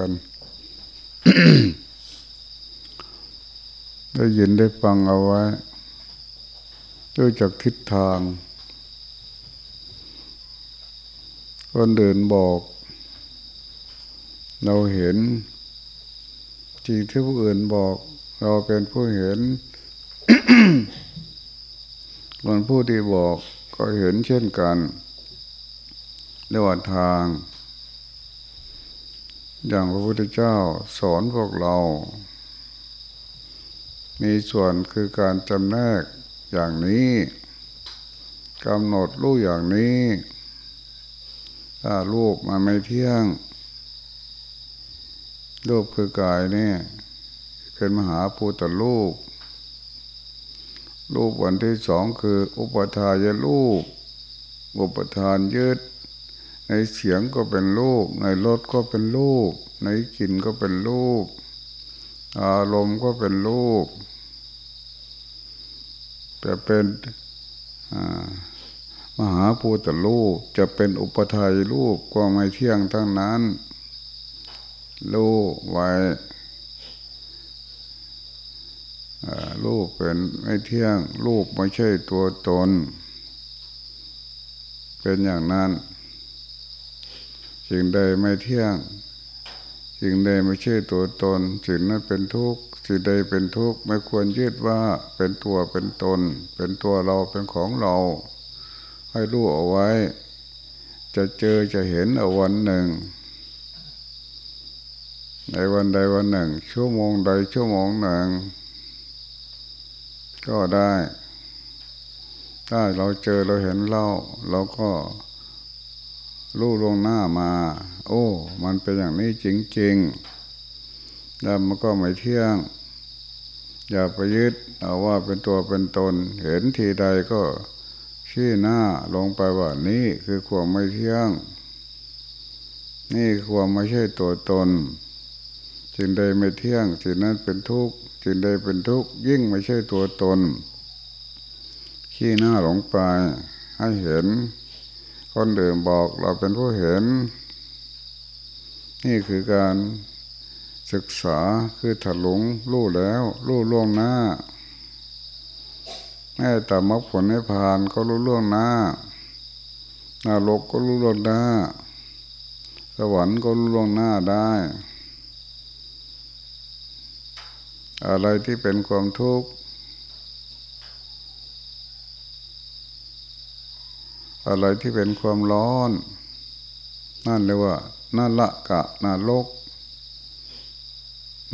กัน ได้ยินได้ฟังเอาไว้ด้วยจากทิศทาง คนเดินบอก เราเห็นจริงที่ผู้อื่นบอก เราเป็นผู้เห็นคนผู้ที่บอกก็เห็นเช่นกันเรียกว่าทาง อย่างพระพุทธเจ้าสอนพวกเรา มีส่วนคือการจำแนกอย่างนี้กำหนดรูปอย่างนี้ถ้ารูปมันไม่เที่ยง รูปคือกายนี่เป็นมหาภูตรูป รูปวันที่สองคือ อุปทายรูป อุปทานยึด ในเสียงก็เป็นรูป ในรสก็เป็นรูป ในกลิ่นก็เป็นรูป อารมณ์ก็เป็นรูปจะเป็นมหาภูตรูปจะเป็นอุปทายรูปก็ไม่เที่ยงทั้งนั้นรูปไว้รูปเป็นไม่เที่ยงรูปไม่ใช่ตัวตน เป็นอย่างนั้น สิ่งใดไม่เที่ยง สิ่งใดไม่ใช่ตัวตน สิ่งนั้นเป็นทุกข์ สิ่งใดเป็นทุกข์ไม่ควรยึดว่าเป็นตัวเป็นตน เป็นตัวเราเป็นของเรา ให้รู้เอาไว้ จะเจอจะเห็นเอาวันหนึ่ง ในวันใดวันหนึ่ง ชั่วโมงใดชั่วโมงหนึ่ง ก็ได้ ถ้าเราเจอเราเห็นเล่าเราก็ รู้ลงหน้ามา โอ้ มันเป็นอย่างนี้จริงๆแล้วมันก็ไม่เที่ยง อย่าไปยึดเอาว่าเป็นตัวเป็นตน เห็นทีใดก็ชี้หน้าลงไปว่านี่คือความไม่เที่ยง นี่ความไม่ใช่ตัวตนสิ่งใดไม่เที่ยงสิ่งนั้นเป็นทุกข์สิ่งใดเป็นทุกข์ยิ่งไม่ใช่ตัวตน ขี้หน้าลงไปให้เห็น คนเดิมบอกเราเป็นผู้เห็น นี่คือการศึกษาคือถลุงรู้แล้วรู้ล่วงหน้าแม้แต่มรรคผลให้ผ่านก็รู้ล่วงหน้านรกก็รู้ล่วงหน้า สวรรค์ก็รู้ล่วงหน้าได้ อะไรที่เป็นความทุกข์ อะไรที่เป็นความร้อน นั่นเรียกว่านั่นละกะนาลก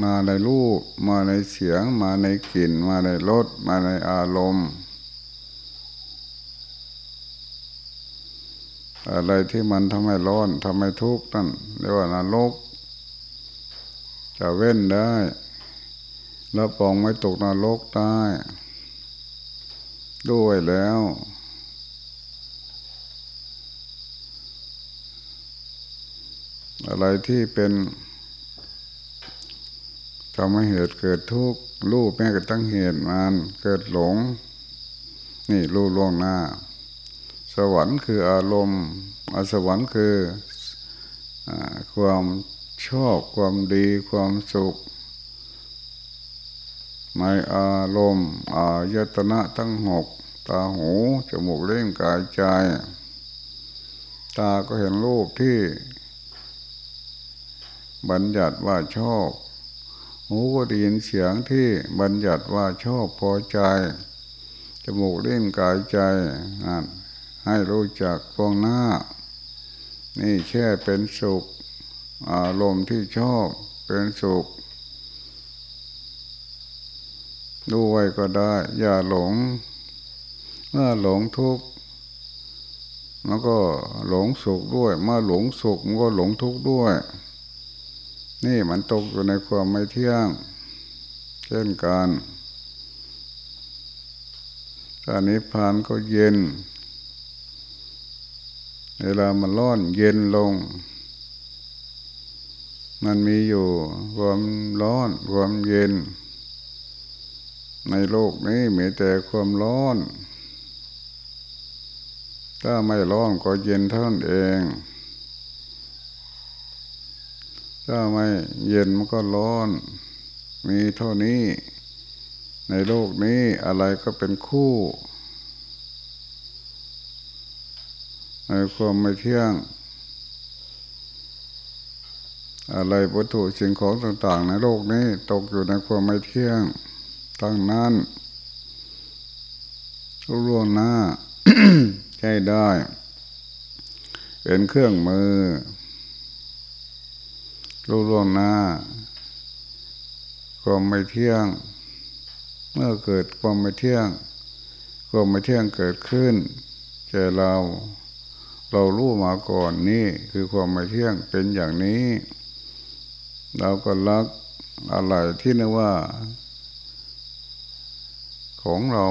มาในรูป มาในเสียง มาในกลิ่น มาในรสมาในอารมณ์ อะไรที่มันทำให้ร้อนทำให้ทุกข์นั่นเรียกว่านรกจะเว้นได้ แล้วปองไม่ตกนรกได้ด้วยแล้ว อะไรที่เป็นทำให้เหตุเกิดทุกข์รู้แม้กระทั่งเหตุมันเกิดหลง นี่รู้ล่วงหน้า สวรรค์คืออารมณ์อสวรรค์คืออความชอบความดีความสุขในอารมณ์อายตนะทั้งหกตาหูจมูกเล่นกายใจ ตาก็เห็นรูปที่ บัญญัติว่าชอบหูก็ได้ยินเสียงที่บัญญัติว่าชอบพอใจ จมูกเล่นกายใจนั่นให้รู้จักฟองหน้า นี่แค่เป็นสุข อารมณ์ที่ชอบเป็นสุขดูไว้ก็ได้ อย่าหลง เมื่อหลงทุกข์มันก็หลงสุขด้วย เมื่อหลงสุขมันก็หลงทุกข์ด้วย นี่มันตกอยู่ในความไม่เที่ยง เช่นกันตอนนี้พานก็เย็น เวลามันร้อนเย็นลง มันมีอยู่ความร้อนความเย็น ในโลกนี้มีแต่ความร้อน ถ้าไม่ร้อนก็เย็นเท่านั้นเอง ถ้าไม่เย็นมันก็ร้อน มีเท่านี้ ในโลกนี้อะไรก็เป็นคู่ในความไม่เที่ยง อะไรวัตถุสิ่งของต่างๆ ในโลกนี้ตกอยู่ในความไม่เที่ยงตั้งนั้นรู้ล่วงหน้าใช้ได้ เป็นเครื่องมือ รู้ล่วงหน้าความไม่เที่ยง เมื่อเกิดความไม่เที่ยงความไม่เที่ยงเกิดขึ้นแก่เรา เรารู้มาก่อนนี่คือความไม่เที่ยงเป็นอย่างนี้ เราก็รักอะไรที่นึกว่า ของเรา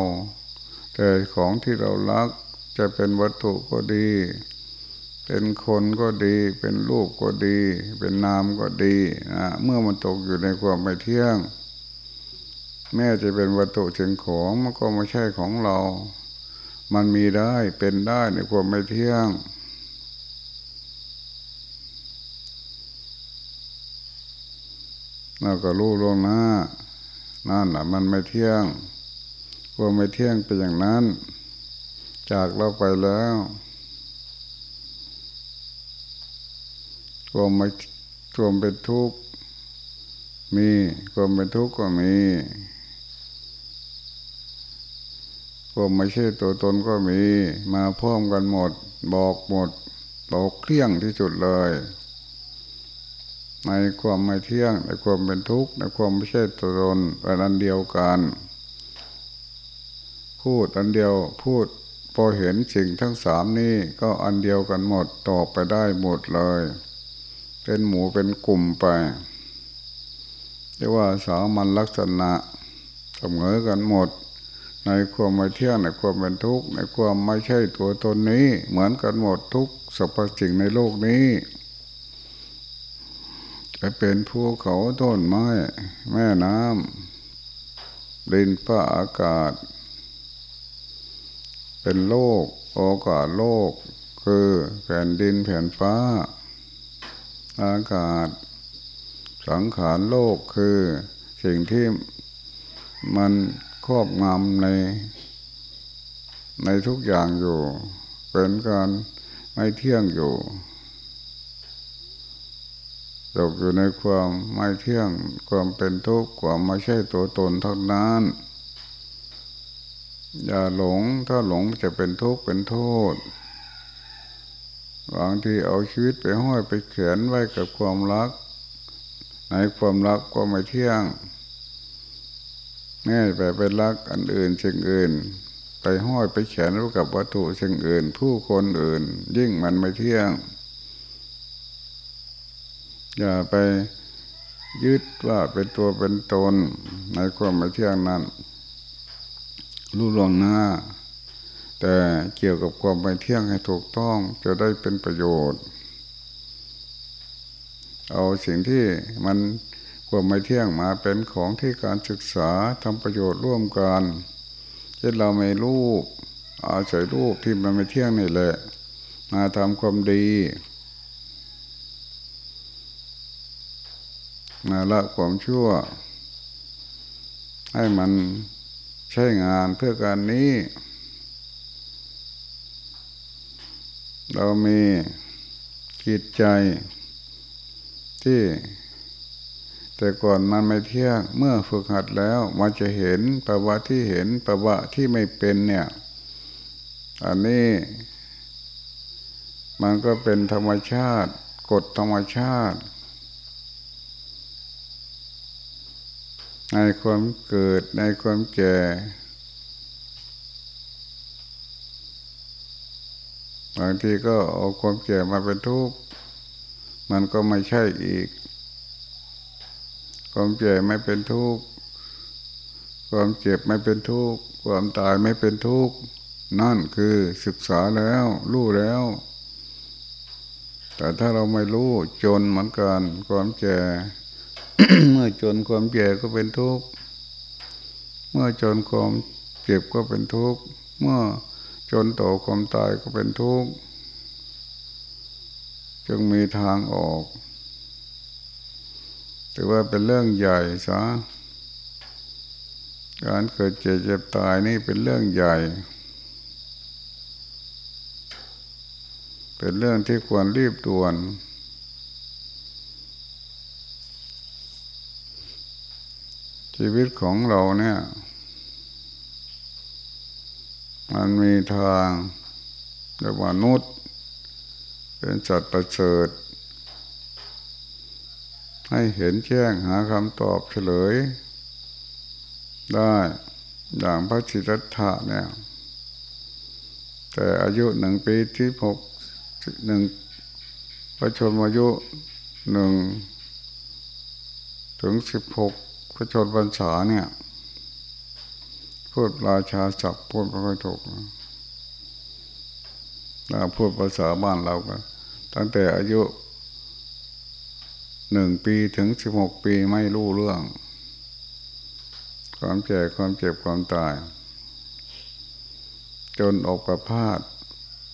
แต่ของที่เรารักจะเป็นวัตถุก็ดี เป็นคนก็ดี เป็นรูปก็ดี เป็นนามก็ดีนะเมื่อมันตกอยู่ในความไม่เที่ยง แม้จะเป็นวัตถุสิ่งของมันก็ไม่ใช่ของเรา มันมีได้เป็นได้ในความไม่เที่ยง เราก็รู้ลงหน้า นั่นแหละมันไม่เที่ยงความไม่เที่ยงเป็นอย่างนั้น จากเราไปแล้ว ความไม่ความเป็นทุกข์มีความเป็นทุกข์ก็มีความไม่ใช่ตัวตนก็มี มาพร้อมกันหมด บอกหมดบอกเคลี่ยงที่สุดเลย ในความไม่เที่ยง ในความเป็นทุกข์ในความไม่ใช่ตัวตนเป็นอันเดียวกันพูดอันเดียวพูดพอเห็นสิ่งทั้งสามนี้ก็อันเดียวกันหมดตอบไปได้หมดเลย เป็นหมูเป็นกลุ่มไปเรียกว่าสามัญลักษณะเสมอกันหมด ในความไม่เที่ยงในความเป็นทุกข์ในความไม่ใช่ตัวตนนี้ เหมือนกันหมดทุกสรรพสิ่งในโลกนี้จะเป็นภูเขาต้นไม้ แม่น้ำดินฟ้าอากาศ เป็นโลก โอกาสโลก คือแผ่นดินแผ่นฟ้า อากาศ สังขารโลกคือสิ่งที่มันครอบงำในในทุกอย่างอยู่ เป็นการไม่เที่ยงอยู่ตกอยู่ในความไม่เที่ยง ความเป็นทุกข์ความไม่ใช่ตัวตนเท่านั้น อย่าหลงถ้าหลงจะเป็นทุกข์เป็นโทษ บางทีเอาชีวิตไปห้อยไปเขียนไว้กับความรัก ในความรักก็ไม่เที่ยงแม่ไปเป็นรักอันอื่นสิ่งอื่น ไปห้อยไปเขียนไว้กับวัตถุสิ่งอื่น ผู้คนอื่น ยิ่งมันไม่เที่ยง อย่าไปยึดว่าเป็นตัวเป็นตนในความไม่เที่ยงนั้นรู้ลงหน้า แต่เกี่ยวกับความไม่เที่ยงให้ถูกต้องจะได้เป็นประโยชน์ เอาสิ่งที่มันความไม่เที่ยงมาเป็นของที่การศึกษาทำประโยชน์ร่วมกันเช่นเราไม่รูปอาศัยรูปที่มันไม่เที่ยงนี่แหละมาทำความดีมาละความชั่ว ให้มันใช้งานเพื่อการนี้ เรามีจิตใจที่ แต่ก่อนมันไม่เที่ยงเมื่อฝึกหัดแล้วมันจะเห็นภาวะที่เห็นภาวะที่ไม่เป็นเนี่ย อันนี้ มันก็เป็นธรรมชาติกฎธรรมชาติ ในความเกิดในความแก่ บางทีก็เอาความแก่มาเป็นทุกข์มันก็ไม่ใช่อีก ความแก่ไม่เป็นทุกข์ความเจ็บไม่เป็นทุกข์ความตายไม่เป็นทุกข์นั่นคือศึกษาแล้วรู้แล้ว แต่ถ้าเราไม่รู้จนเหมือนกัน ความแก่เมื่อจนความแก่ก็เป็นทุกข์เมื่อจนความเจ็บก็เป็นทุกข์เมื่อ จนต่อความตายก็เป็นทุกข์จึงมีทางออกถือว่าเป็นเรื่องใหญ่ซะการเกิดเจ็บเจ็บตายนี่เป็นเรื่องใหญ่ เป็นเรื่องที่ควรรีบด่วน ชีวิตของเราเนี่ย มันมีทางเรียกว่านุษย์เป็นสัตว์ประเสริฐให้เห็นแจ้งหาคำตอบเฉลย ได้อย่างพระจิตถะเนี่ยแต่อายุหนึ่งปีที่หกหนึ่งประชนอายุหนึ่งถึงสิบหกประชนพรรษาเนี่ย พูดราชาศัพท์พูดไม่ค่อยถูกถ้าพูดภาษาบ้านเราก็ ตั้งแต่อายุหนึ่งปีถึงสิบหกปีไม่รู้เรื่อง ความแก่ความเจ็บความตาย จนอกประพาส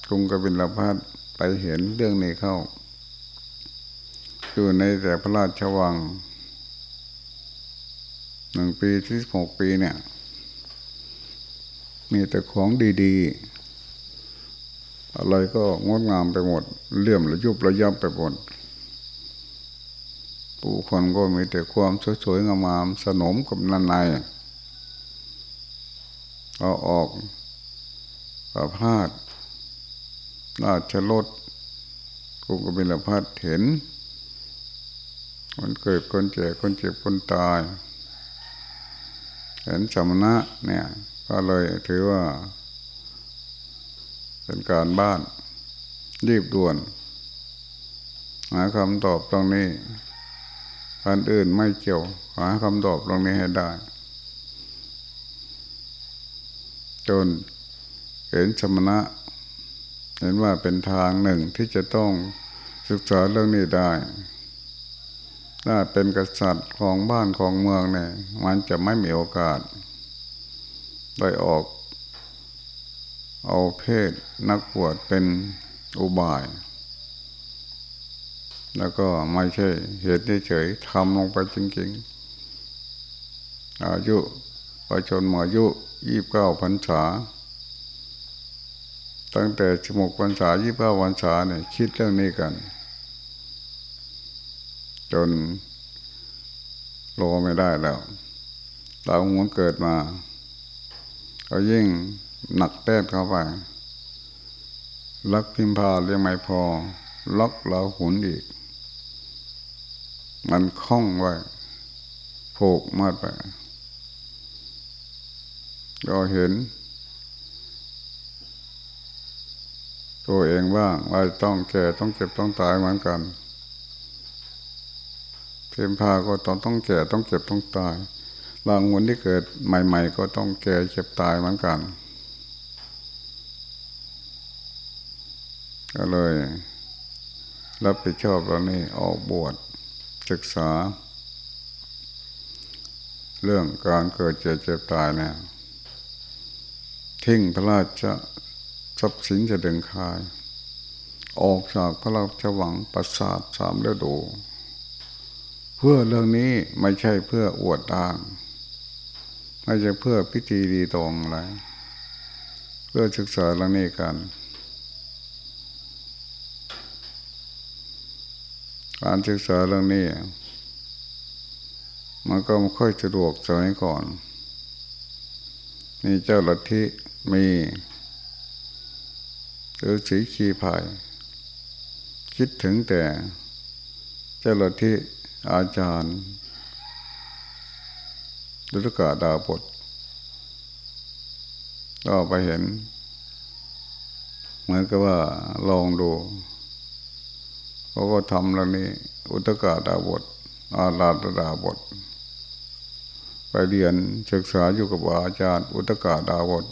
กรุงกบิลพาสไปเห็นเรื่องนี้เข้า อยู่ในแต่พระราชวังหนึ่งปีที่หกปีเนี่ย มีแต่ของดีๆ อะไรก็งดงามไปหมดเลื่อมระยุบระยับไปหมดผู้คนก็มีแต่ความสวยๆงามๆสนมกับนันในเอาออกประพาสราชรถกุกบิลพัดเห็นคนเกิดคนเจ็บคนเจ็บคนตาย เห็นสมณะเนี่ย ก็เลยถือว่า เป็นการบ้าน รีบด่วน หาคำตอบตรงนี้อันอื่นไม่เกี่ยว หาคำตอบตรงนี้ให้ได้ จนเห็นสมณะ เห็นว่าเป็นทางหนึ่งที่จะต้องศึกษาเรื่องนี้ได้ถ้าเป็นกษัตริย์ของบ้านของเมืองเนี่ย มันจะไม่มีโอกาส ได้ออก เอาเพศนักบวชเป็นอุบาย แล้วก็ไม่ใช่เหตุเฉยทำลงไปจริงๆ อายุประชนมาอายุยี่บเก้าพรรษา ตั้งแต่ชมกพรรษายี่บเก้าพรรษาเนี่ยคิดเรื่องนี้กัน จนรอไม่ได้แล้วเราหวนเกิดมา ก็ยิ่งหนักแต้นเข้าไปลักพิมพาเรียงไม่พอล็อกเราหุนอีก มันคล้องไว้ผูกมาไปเราเห็น ตัวเองว่างว่าต้องแก่ต้องเจ็บต้องตายเหมือนกันเทมพาก็ต้องต้องแก่ต้องเจ็บต้องตาย รางวันที่เกิดใหม่ ๆ ก็ต้องแก่เจ็บตายเหมือนกัน ก็เลย รับผิดชอบตรงนี้ออกบวชศึกษา เรื่องการเกิดเจ็บเจ็บตายเนี่ยทิ้งพระราชทรัพย์สินจะดึงคาย ออกจากพระราชวังประสาทสามฤดู เพื่อเรื่องนี้ไม่ใช่เพื่ออวดอ้าง ไม่ใช่เพื่อพิธีดีตรงอะไร เพื่อศึกษาเรื่องนี้กัน การศึกษาเรื่องนี้ มันก็ไม่ค่อยสะดวกสมัยก่อนมีเจ้าลัทธิมีหรือสีขีภาย คิดถึงแต่เจ้าลัทธิอาจารย์ ดุลกาดาบทก็ไปเห็น เหมือนกับว่าลองดูเขาก็ทำแล้วนี่อุตกาดาบทอาลาดาบท ไปเรียนศึกษาอยู่กับอาจารย์ อุตกาดาบท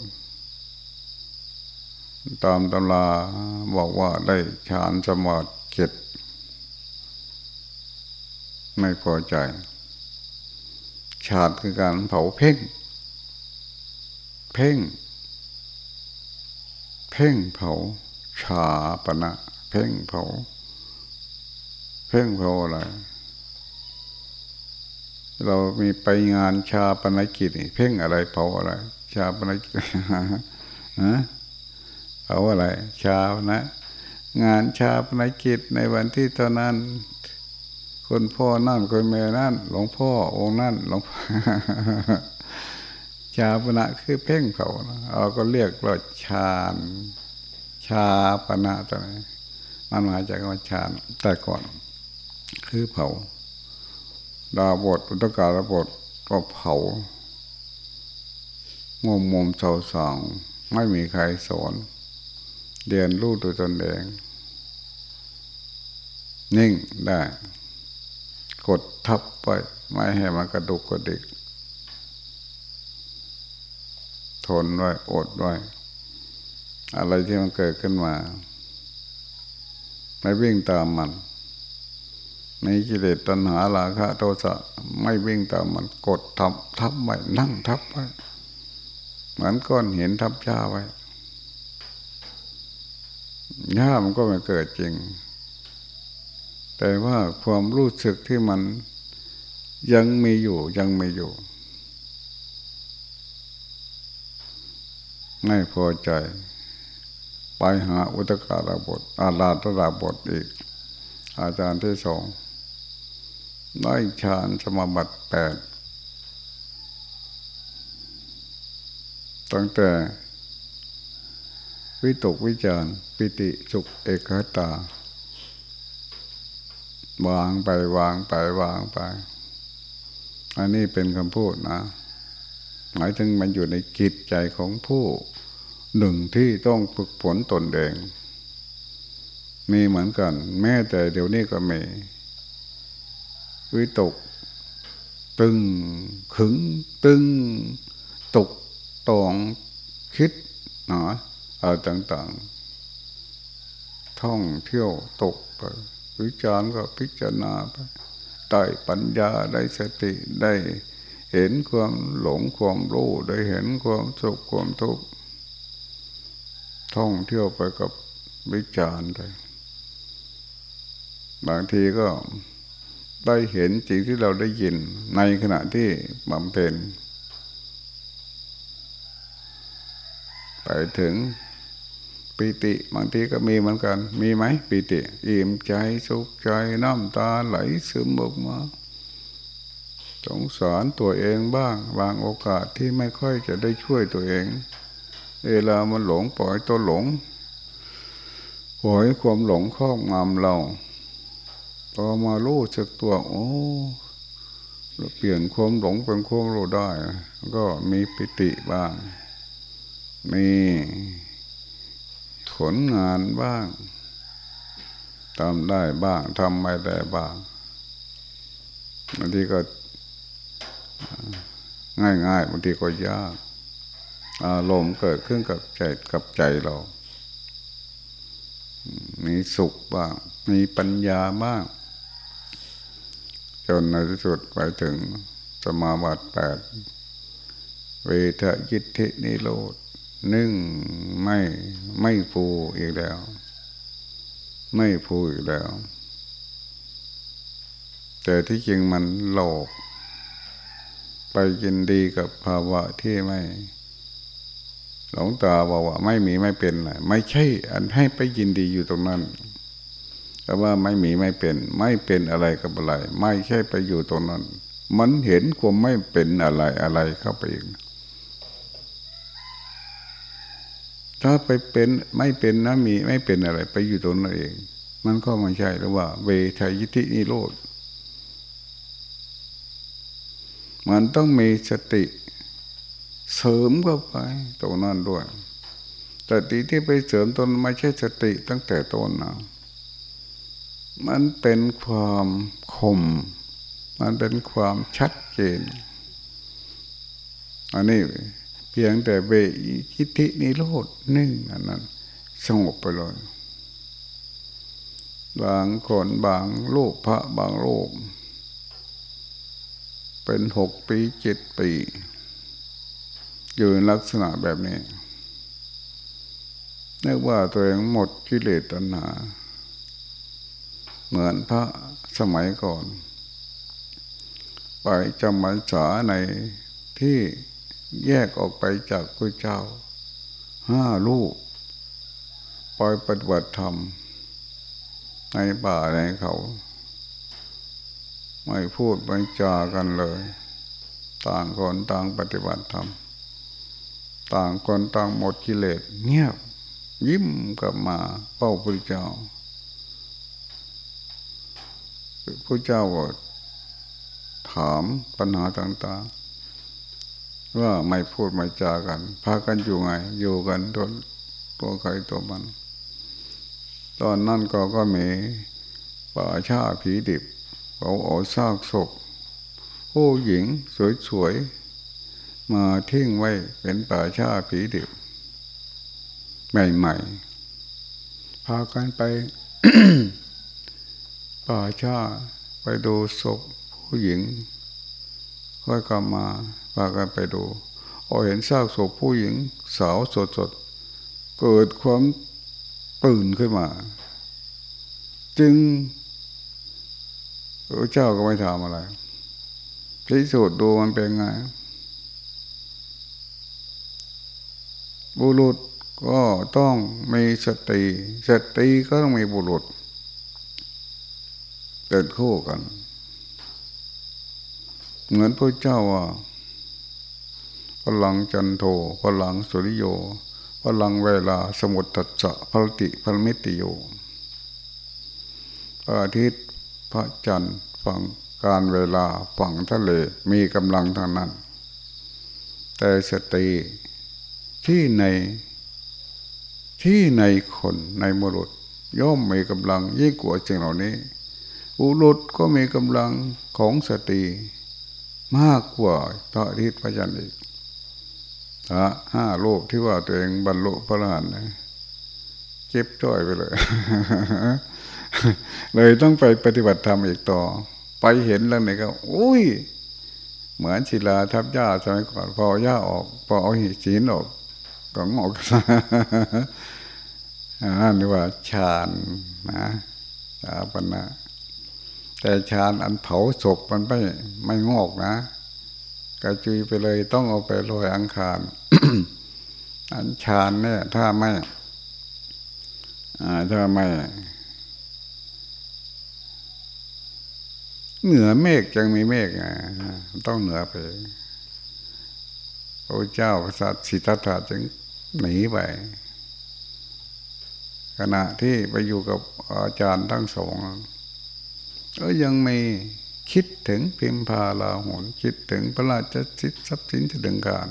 ตามตำราบอกว่าได้ฌานสมาธิเก็ดไม่พอใจ ฌานคือการเผาเพ่ง เพ่ง เพ่งเผาชาปณะเพ่งเผา เพ่งเพราอะไรเรามีไปงานชาปนกิจนี่เพ่งอะไรเผาอะไร ชาปนกิจฮะเผาอะไร ชานะ งานชาปนกิจในวันที่เท่านั้น คนพ่อนั่นคนแม่นั่น หลวงพ่อองค์นั่นหลวงพ่อชาปณะคือเพ่งเขาเราก็เรียกว่าชาญชาปณะตัวนี้มันมาจากคำว่าชาญแต่ก่อน คือเผา ดาบทอุตการบทก็เผางมมมเสาสองไม่มีใครสอนเรียนรู้ตัวตนเองนิ่งได้ กดทับไป ไม่ให้มันกระดุกกระดิก ทนไว้อดไว้ อะไรที่มันเกิดขึ้นมา ไม่วิ่งตามมันในกิเลสตัณหาราคะโทสะไม่วิ่งตามมันกดทับทับไว้นั่งทับไว้เหมือนก้อนเห็นทับหญ้าไว้หญ้ามันก็ไม่เกิดจริง แต่ว่าความรู้สึกที่มันยังมีอยู่ยังมีอยู่ ไม่พอใจ ไปหาอุตการบท อาลาตราบทอีก อาจารย์ที่สองได้ฌานสมาบัติแปดตั้งแต่วิตกวิจารปิติสุขเอกตา วางไปวางไปวางไป อันนี้เป็นคำพูดนะ หมายถึงมันอยู่ในจิตใจของผู้หนึ่งที่ต้องฝึกฝนตนเอง มีเหมือนกัน แม้แต่เดี๋ยวนี้ก็มีวิตก ตึง ขึง ตึง ตกตอง คิดหนาอะไรต่าง ๆ ท่องเที่ยวตกไป วิจารณ์ก็พิจารณาไปได้ปัญญาได้สติได้เห็นความหลงความรู้ได้เห็นความสุขความทุกข์ท่องเที่ยวไปกับวิจารณ์ไปบางทีก็ได้เห็นสิ่งที่เราได้ยินในขณะที่บำเพ็ญไปถึง ปิติบางทีก็มีเหมือนกัน มีไหมปิติอิ่มใจสุขใจน้ำตาไหลซึมออกมาสงสารตัวเองบ้าง บางโอกาสที่ไม่ค่อยจะได้ช่วยตัวเอง เวลามันหลงปล่อยตัวหลงปล่อยความหลงครอบงำเราพอมารู้จักตัวโอ้เปลี่ยนความหลงเป็นความรู้ได้ ก็มีปิติบ้าง มี ลงานบ้างทำได้บ้างทำไม่ได้บ้างบางทีก็ง่ายๆบางทีก็ยากอารมณ์เกิดขึ้นกับใจกับใจเรา มีสุขบ้าง มีปัญญาบ้าง จนในที่สุดไปถึงสมาบัติแปดเวทยิทธินิโรธ นึ่งไม่ไม่ฟูอีกแล้ว ไม่ฟูอีกแล้ว แต่ที่จริงมันโลกไปยินดีกับภาวะที่ไม่ หลงตาบอกว่าไม่มีไม่เป็นไม่ใช่ อันให้ไปยินดีอยู่ตรงนั้นแต่ว่าไม่มีไม่เป็น ไม่เป็นอะไรกับอะไร ไม่ใช่ไปอยู่ตรงนั้น มันเห็นความไม่เป็นอะไรอะไรเข้าไปอีก ถ้าไปเป็นไม่เป็นนะมีไม่เป็นอะไร ไปอยู่ตรงนั้นเอง มันก็ไม่ใช่หรือว่า เวทายทินิโรธมันต้องมีสติเสริมเข้าไปตรงนั้นด้วยแต่ตีที่ไปเสริมตนไม่ใช่สติตั้งแต่ต้นนะมันเป็นความคม มันเป็นความชัดเจนอันนี้ เพียงแต่เบคิธินิโรธนิ่งอันนั้น สงบไปเลย บางคนบางโลกพระบางโลกเป็นหกปีเจ็ดปี อยู่ในลักษณะแบบนี้นึกว่าตัวเองหมดกิเลสตัณหา เหมือนพระสมัยก่อน ไปจำพรรษาในที่ แยกออกไปจากพระเจ้า ห้าลูกปล่อยปฏิบัติธรรม ในป่าในเขา ไม่พูดไม่จากันเลย ต่างคนต่างปฏิบัติธรรม ต่างคนต่างหมดกิเลสเงียบ ยิ้มกลับมาเป้าพระเจ้าพระเจ้าก็ถามปัญหาต่างๆ ว่าไม่พูดไม่จากัน พากันอยู่ไง อยู่กันตัวตัวใครตัวมัน ตอนนั้นก็ก็มีป่าชาผีดิบเขาเอาซากศพผู้หญิงสวยๆ มาทิ้งไว้เป็นป่าชาผีดิบ ใหม่ๆ พากันไปป่าชาไปดูศพผู้หญิง ค่อยกลับมา พากันไปดูพอเห็นซากศพผู้หญิงสาวสดๆเกิดความตื่นขึ้นมา จึงพระเจ้าก็ไม่ทำอะไรพิสูจน์ดูมันเป็นไงบุรุษก็ต้องมีสติสติก็ต้องมีบุรุษเดินคู่กัน เหมือนพระเจ้าว่า พลังจันโทพลังสุริโยพลังเวลาสมุทตัจะพลติพลมิติโยอาทิตย์พระจันทร์ฝั่งการเวลาฝั่งทะเลมีกำลังทางนั้น แต่สติที่ในที่ในคนในมรุษย่อมมีกำลังยิ่งกว่าสิ่งเหล่านี้ อุรุษก็มีกำลังของสติมากกว่าพระอาทิตย์พระจันทร์อีก พระห้าโลกที่ว่าตัวเองบรรลุพระรหันต์เจ็บจ้อยไปเลย เลยต้องไปปฏิบัติธรรมอีกต่อ ไปเห็นแล้วเนี่ยก็ อุ้ย เหมือนศิลาทับหญ้าสมัยก่อนพอหญ้าออก พอเอาหินศีลออกก็งอกนั่นเรียกว่าฌานนะสาปนะแต่ฌานอันเผาศพมันไม่ไม่งอกนะ กระจุยไปเลยต้องเอาไปลอยอังคาร อันฌานเนี่ย ถ้าไม่ถ้าไม่เหนือเมฆยังมีเมฆต้องเหนือไปพระเจ้าพระสัตสิทธัตถะจึงหนีไปขณะที่ไปอยู่กับอาจารย์ทั้งสองก็ยังม่ คิดถึงพิมพาลาหนคิดถึงพระราชสิทธิทรัพย์สินที่ดึงการ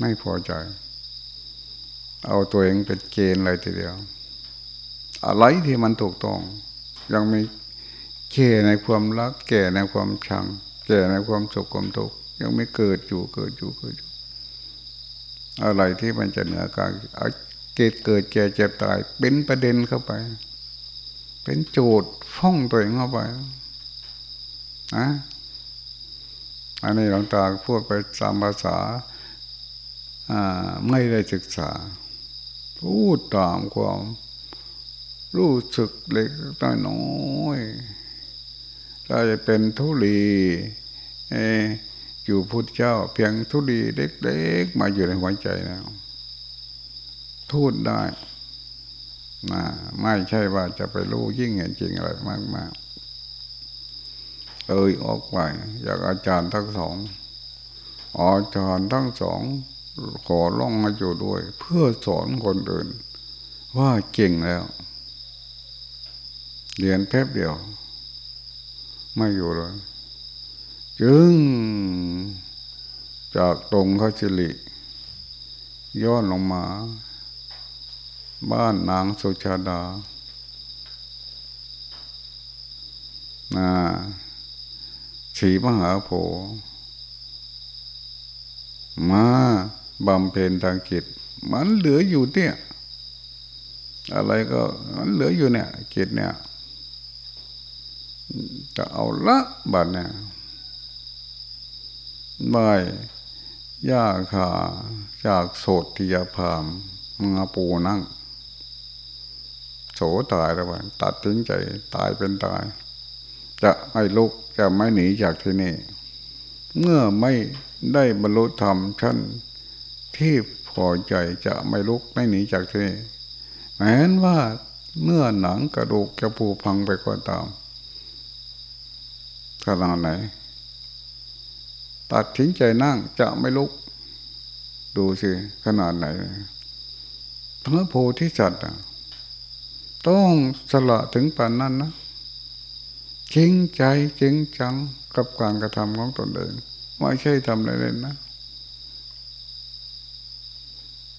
ไม่พอใจ เอาตัวเองเป็นเกณฑ์อะไรทีเดียว อะไรที่มันถูกต้อง ยังไม่แก่ในความรักแก่ในความชัง แก่ในความสุขความทุกข์ยังไม่เกิดอยู่เกิดอยู่เกิดอยู่อะไรที่มันจะเหนือการเกิดเกิดแก่เจ็บตายเป็นประเด็นเข้าไป เป็นโจทย์ฟ้องตัวเองเข้าไปนะอันนี้หลวงตาพูดไปสามภาษาไม่ได้ศึกษา พูดตามความ รู้สึกเล็กน้อยถ้าจะเป็นทุลีอยู่พุทธเจ้า เพียงทุลีเล็กๆ มาอยู่ในหัวใจแล้วทูดได้ นะไม่ใช่ว่าจะไปรู้ยิ่งเห็นจริงอะไรมากๆเอ่ยออกไปอยากอาจารย์ทั้งสองอาจารย์ทั้งสองขอร้องมาอยู่ด้วย เพื่อสอนคนอื่น ว่าเก่งแล้ว เรียนแป๊บเดียว ไม่อยู่เลยจึงจากตรงเขาจิริย้อนลงมา บ้านนางสุชาดานาสีมหาโพมาบำเพ็ญทางกิจ มันเหลืออยู่เนี่ย อะไรก็มันเหลืออยู่เนี่ยกิจเนี่ยจะเอาละบัดเนี่ยใบย่าขาจากโสดทิยาพามมาปูนั่ง โสตายแล้ววันตัดทิ้งใจตายเป็นตาย จะไม่ลุกจะไม่หนีจากที่นี่ เมื่อไม่ได้บรรลุธรรมชั้นที่พอใจจะไม่ลุกไม่หนีจากที่นี่แม้นว่าเนื้อหนังกระดูกจะผูพังไปก็ตามขนาดไหน ตัดทิ้งใจนั่งจะไม่ลุก ดูสิขนาดไหนพระโพธิสัตว์ ต้องสละถึงปานนั้นนะจริงใจจริงจังกับการกระทำของตนเองไม่ใช่ทำเล่นนะ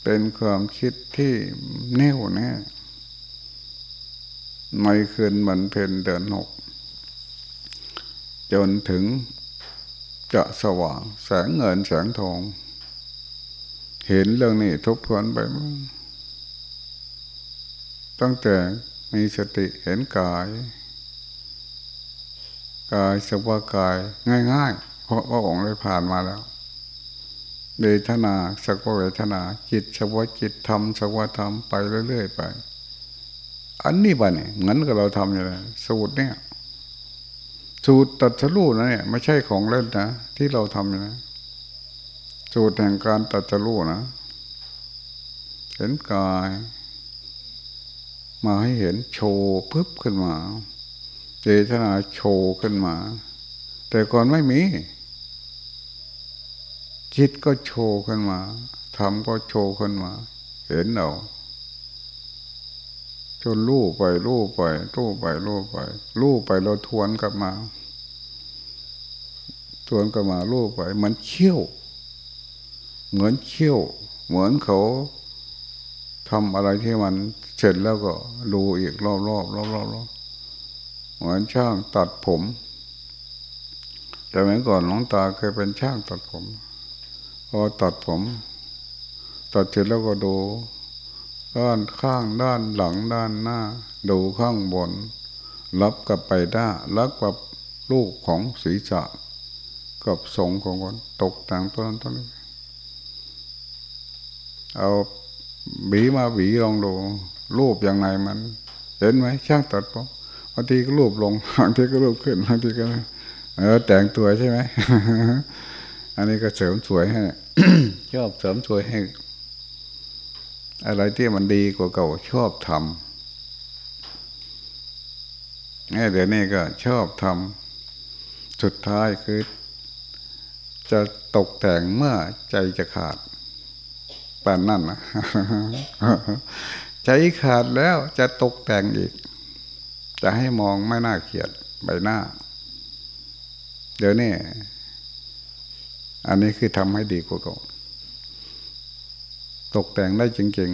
เป็นความคิดที่แน่วแน่ไม่คืนมันเพนเดือนหก จนถึงจะสว่างแสงเงินแสงทอง เห็นเรื่องนี้ทบทวนไปมั้ง ตั้งแต่มีสติเห็นกาย กายสภาวกายง่ายๆ เพราะพระองค์ได้ผ่านมาแล้วเวทนาสักวเวทนาจิตสักวจิตธรรมสักวธรรมไปเรื่อยๆไป อันนี้บ้านี่เหมือนกับเราทำอยู่เลยสูตรเนี่ย สูตรตัดสรู้นะเนี่ยไม่ใช่ของเล่นนะที่เราทำอยู่นะสูตรแห่งการตัดสรู้นะเห็นกาย มาให้เห็นโชว์พึบขึ้นมาเจตนาโชว์ขึ้นมา แต่ก่อนไม่มีจิตก็โชว์ขึ้นมาทำก็โชว์ขึ้นมา เห็นเราจนลู่ไปลู่ไปลู่ไปลู่ไปลู่ไปเราทวนกลับมา ทวนกลับมาลู่ไป เหมือนเขี้ยว เหมือนเขี้ยว เหมือนเขา ทำอะไรที่มันเสร็จแล้วก็ดูอีกรอบรอบรอบรอบรอบเหมือนช่างตัดผมแต่เมื่อก่อนน้องตาเคยเป็นช่างตัดผมพอตัดผม ตัดเสร็จแล้วก็ดูด้านข้างด้านหลังด้านหน้า ดูข้างบน รับกับไปด้ารับกับลูกของศีรษะกับทรงของคนตกแต่งต้นต้นเอา บีมาบีลองดูรูปอย่างไรมัน เห็นไหมช่างตัดผมบางทีก็รูปลงบางทีก็รูปขึ้นบางทีก็เออแต่งตัวใช่ไหมอันนี้ก็เสริมสวยให้ชอบเสริมสวยให้ อะไรที่มันดีกว่าเก่าชอบทำเดี๋ยวนี้ก็ชอบทำสุดท้ายคือ จะตกแต่งเมื่อใจจะขาด ปานนั่นนะใจขาดแล้วจะตกแต่งอีก จะให้มองไม่น่าเกลียดใบหน้า เดี๋ยวนี้อันนี้คือทำให้ดีกว่าก่อนตกแต่งได้จริง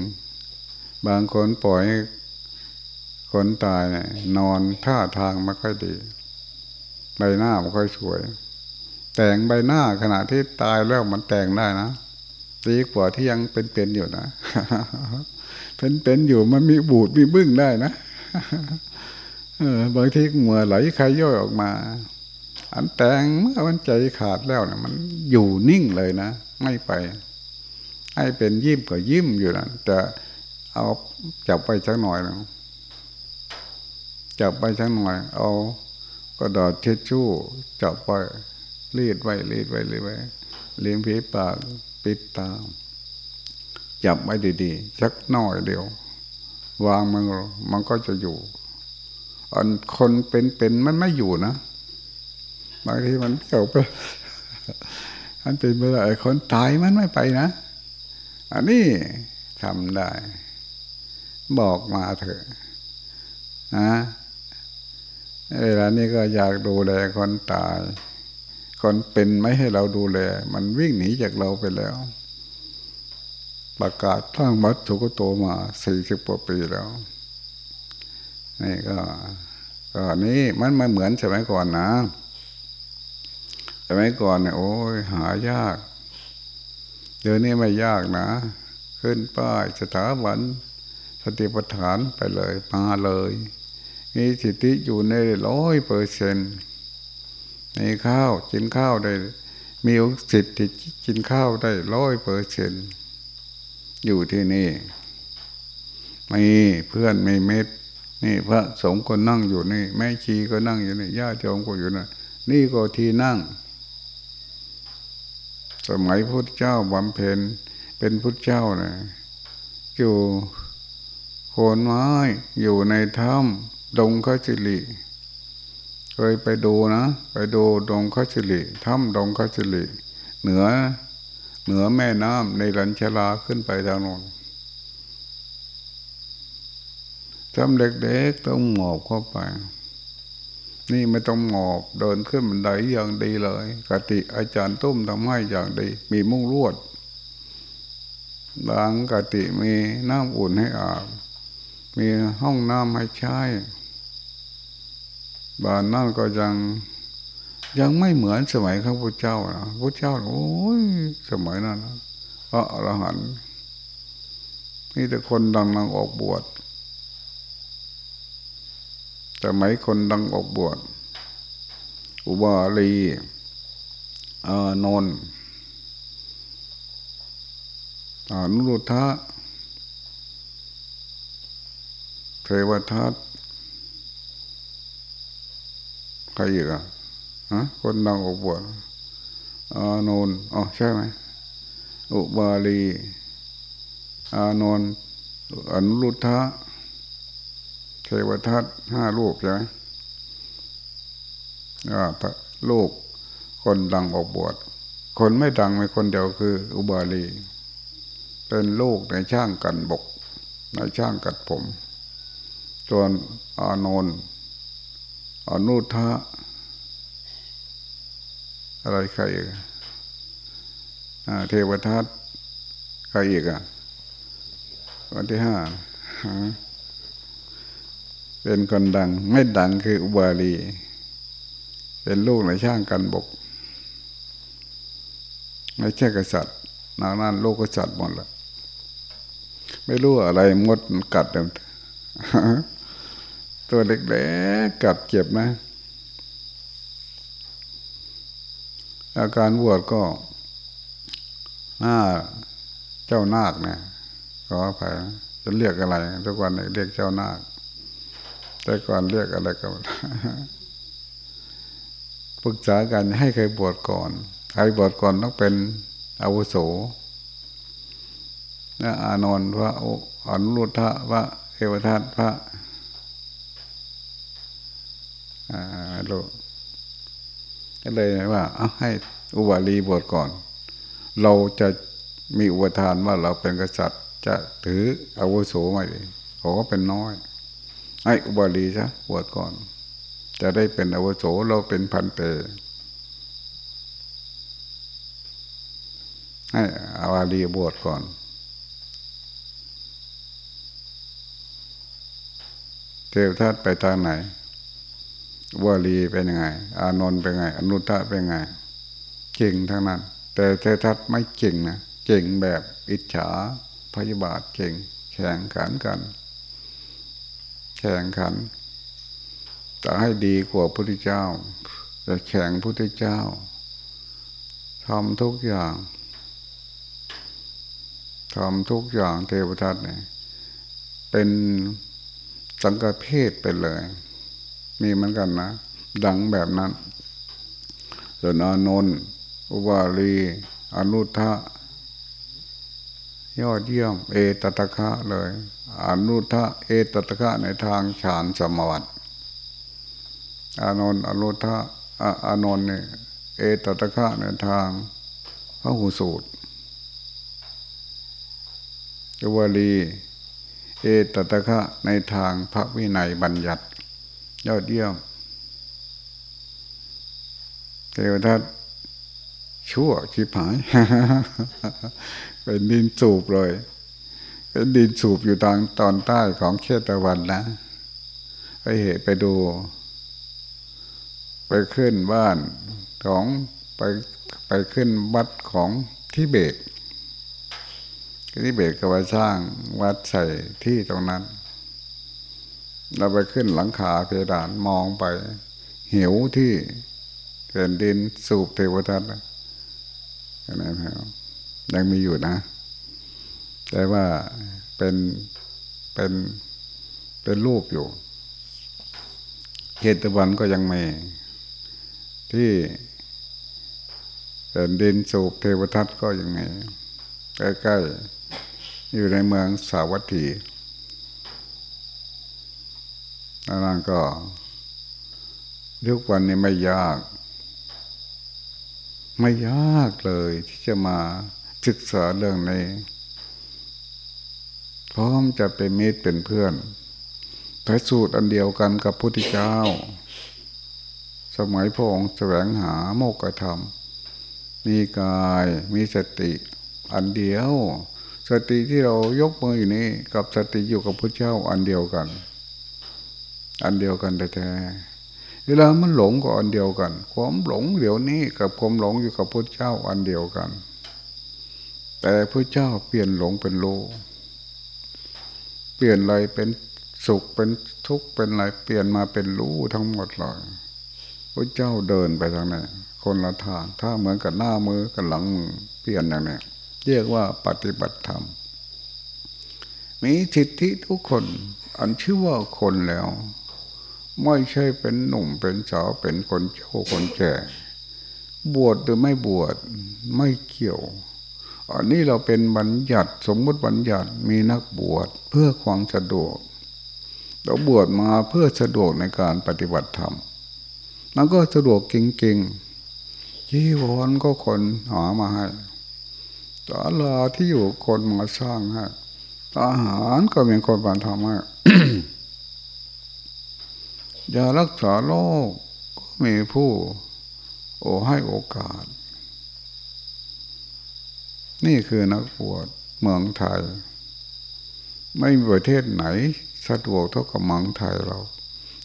ๆ บางคนปล่อยคนตายเนี่ยนอนท่าทางไม่ค่อยดี ใบหน้าไม่ค่อยสวย แต่งใบหน้าขณะที่ตายแล้วมันแต่งได้นะ ดีกว่าที่ยังเป็นๆอยู่นะเป็นๆอยู่มันมีบูดมีบึ้งได้นะเออบางทีเหมื่อไหลใครย่อยออกมา อันแตงเมื่อมันใจขาดแล้วนะมันอยู่นิ่งเลยนะไม่ไป ให้เป็นยิ้มก็ยิ้มอยู่นะแต่เอาจับไปสักหน่อยนะจับไปสักหน่อย เอากระดาษเช็ดชู่จับไปรีดไว้รีดไว้รีดไว้เลี้ยงผีปาก ปิดตาจับไว้ดีๆสักน้อยเดียว วางมันมันก็จะอยู่ อันคนเป็นๆมันไม่อยู่นะบางทีมันเกี่ยวไปอันเป็นไปได้คนตายมันไม่ไปนะ อันนี้ทำได้ บอกมาเถอะนะเวลานี้ก็อยากดูแลคนตาย คนเป็นไม่ให้เราดูแล มันวิ่งหนีจากเราไปแล้ว ประกาศทั้งวัดสุกโตมาสี่สิบกว่าปีแล้วนี่ก็ก็นี้มันไม่เหมือนสมัยก่อนนะสมัยก่อนเนี่ยโอ้ยหายากเดี๋ยวนี้ไม่ยากนะ ขึ้นป้ายสถาบันสติปัฏฐานไปเลยมาเลยมีสิทธิอยู่ในร้อยเปอร์เซ็นต์ ในข้าวกินข้าวได้ มีสิทธิ์กินข้าวได้ร้อยเปอร์เซนต์อยู่ที่นี่มีเพื่อนมีเม็ดนี่พระสงฆ์ก็นั่งอยู่นี่ แม่ชีก็นั่งอยู่นี่ญาติโยมก็อยู่นี่นี่ก็ที่นั่ง สมัยพุทธเจ้าบำเพ็ญเป็นพุทธเจ้านะอยู่โคนไม้อยู่ในถ้ำดงขจิริ เคยไปดูนะ ไปดูดงขจิริถ้ำดงขจิริเหนือ เหนือแม่น้ำในลันชลาขึ้นไปทางโน้นทำเด็กๆต้องหมอบเข้าไป นี่ไม่ต้องหมอบเดินขึ้นบันไดอย่างดีเลยกติอาจารย์ตุ้มทำให้อย่างดี มีมุ้งลวดบางกติมีน้ำอุ่นให้อาบ มีห้องน้ำให้ใช้ บ้านนั่นก็ยังยังไม่เหมือนสมัยข้าพุทธเจ้านะพุทธเจ้าโอ้ยสมัยนั้นพระอรหันต์นี่แต่คนดังนังออกบวชสมัยคนดังออกบวชอุบาลีอานนท์อนุรุทธะเทวทัต ใครอีกอะฮะคนดังออกบวชอานนท์อ๋อใช่ไหมอุบาลี อานนท์อนุรุทธะเทวทัตห้ารูปใช่ไหมอ่าลูกคนดังออกบวชคนไม่ดังมีคนเดียวคือ อุบาลี เป็นลูกในช่างกันบก ในช่างกัดผมส่วนอานนท์ อนุทะอะไรใครอีกเทวทัตใครอีกอะวันที่ห้าเป็นคนดัง ไม่ดังคืออุบาลี เป็นลูกในช่างกันบก ไม่ใช่กษัตริย์นางนั้นลูกกษัตริย์หมดละไม่รู้อะไรมดกัดตั ตัวเล็กๆกัดเจ็บไหมอาการบวชก็หน้าเจ้านาคเนี่ยขออภัยจะเรียกอะไร ทุกวันเรียกเจ้านาค แต่ก่อนเรียกอะไรก็ปรึกษากันให้ใครบวชก่อนใครบวชก่อนต้องเป็นอาวุโสนะอานนท์พระอนุรุทธะพระเอวทัตพระ อ่าลูกก็เลยว่า เอาให้อุบาลีบวชก่อน เราจะมีอุปทานว่าเราเป็นกษัตริย์ จะถืออาวุโสไม่ดีขอเป็นน้อยให้อุบาลีซะบวชก่อน จะได้เป็นอาวุโสเราเป็นพันเตให้อาวาลีบวชก่อน เทวทัตไปทางไหน วาลีเป็นยังไง อานนท์เป็นไง อนุทะเป็นไง เก่งทั้งนั้น แต่เทวทัตไม่เก่งนะเก่งแบบอิจฉาพยาบาทเก่ง แข่งขันกัน แข่งขันจะให้ดีกว่าพระพุทธเจ้าจะแข่งพระพุทธเจ้าทำทุกอย่างทำทุกอย่างเทวทัตเนี่ยเป็นสังกเพศไปเลย มีเหมือนกันนะ ดังแบบนั้นส่วนอานนท์อุบาลีอนุทะยอดเยี่ยม เอตตะคะเลยอนุทะเอตตะคะในทางฌานสมวัตอานนท์อนุทะอานนท์เนี่ยเอตตะคะในทางพระหูสูตรวลี เอตตะคะในทางพระวินัยบัญญัติ ยอดเยี่ยมเทวทัตชั่วชิบหาย เป็นดินสูบเลย เป็นดินสูบอยู่ทางตอนใต้ของเชตวันนะไปเหตุไปดู ไปขึ้นบ้านของไปไปขึ้นวัดของทิเบตที่เบตก็ไปสร้างวัดใส่ที่ตรงนั้น เราไปขึ้นหลังคาเพดานมองไปเหวที่แผ่นดินสูบเทวทัตนะครับยังมีอยู่นะ แต่ว่าเป็นเป็นเป็นรูปอยู่เกตวันก็ยังมีที่แผ่นดินสูบเทวทัตก็ยังมีใกล้ๆอยู่ในเมืองสาวัตถี นั่นก็ทุกวันนี้ไม่ยาก ไม่ยากเลย ที่จะมาศึกษาเรื่องนี้พร้อมจะเป็นมิตรเป็นเพื่อนพระสูตรอันเดียวกันกับพุทธเจ้า สมัยพระองค์แสวงหาโมกขธรรม มีกายมีสติอันเดียว สติที่เรายกมืออยู่นี้ กับสติอยู่กับพระเจ้าอันเดียวกัน อันเดียวกันแท้เวลามันหลงก็อันเดียวกัน ความหลงเดี๋ยวนี้กับความหลงอยู่กับพระเจ้าอันเดียวกัน แต่พระเจ้าเปลี่ยนหลงเป็นโลเปลี่ยนอะไรเป็นสุขเป็นทุกข์เป็นอะไรเปลี่ยนมาเป็นรู้ทั้งหมดเลยพระเจ้าเดินไปทางไหนคนละทางถ้าเหมือนกับหน้ามือกับหลังมือเปลี่ยนอย่างนี้เรียกว่าปฏิบัติธรรมมีสิทธิทุกคน อันชื่อว่าคนแล้ว ไม่ใช่เป็นหนุ่มเป็นสาวเป็นคนโชคนแก่บวชหรือไม่บวชไม่เกี่ยวอันนี้เราเป็นบัญญัติสมมุติบัญญัติมีนักบวชเพื่อความสะดวก เราบวชมาเพื่อสะดวกในการปฏิบัติธรรมมันก็สะดวกจริงๆยี่วอนก็คนหามาให้ตลาที่อยู่คนมาสร้างให้อาหารก็มีคนมาทำให้ ยารักษาโรคก็มีผู้โอให้โอกาส นี่คือนักบวชเมืองไทย ไม่มีประเทศไหนสะดวกเท่ากับเมืองไทยเรา